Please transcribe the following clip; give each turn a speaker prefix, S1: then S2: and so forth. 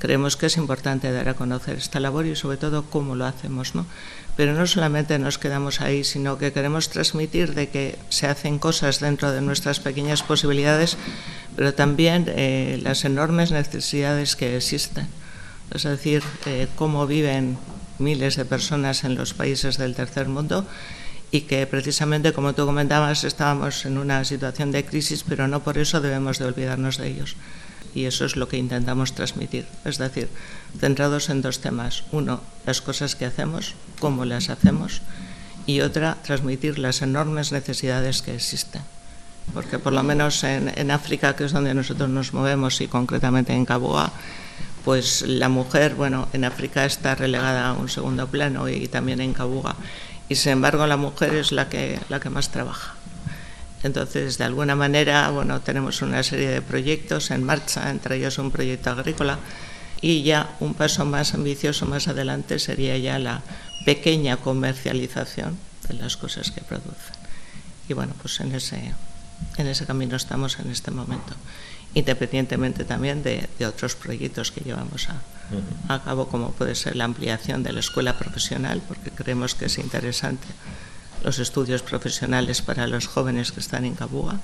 S1: creemos que es importante dar a conocer esta labor y sobre todo cómo lo hacemos, ¿no? Pero no solamente nos quedamos ahí, sino que queremos transmitir de que se hacen cosas dentro de nuestras pequeñas posibilidades, pero también eh, las enormes necesidades que existen. Es decir, eh, cómo viven miles de personas en los países del tercer mundo y que precisamente, como tú comentabas, estábamos en una situación de crisis, pero no por eso debemos de olvidarnos de ellos. Y eso es lo que intentamos transmitir, es decir, centrados en dos temas. Uno, las cosas que hacemos, cómo las hacemos, y otra, transmitir las enormes necesidades que existen. Porque por lo menos en, África, que es donde nosotros nos movemos, y concretamente en Caboa, pues la mujer, bueno, en África está relegada a un segundo plano y también en Cabuga. Y sin embargo la mujer es la que, la que más trabaja. Entonces, de alguna manera, bueno, tenemos una serie de proyectos en marcha, entre ellos un proyecto agrícola, y ya un paso más ambicioso más adelante sería ya la pequeña comercialización de las cosas que producen. Y bueno, pues en ese, en ese camino estamos en este momento independientemente también de, de otros proyectos que llevamos a, a, cabo, como puede ser la ampliación de la escuela profesional, porque creemos que es interesante los estudios profesionales para los jóvenes que están en Cabuga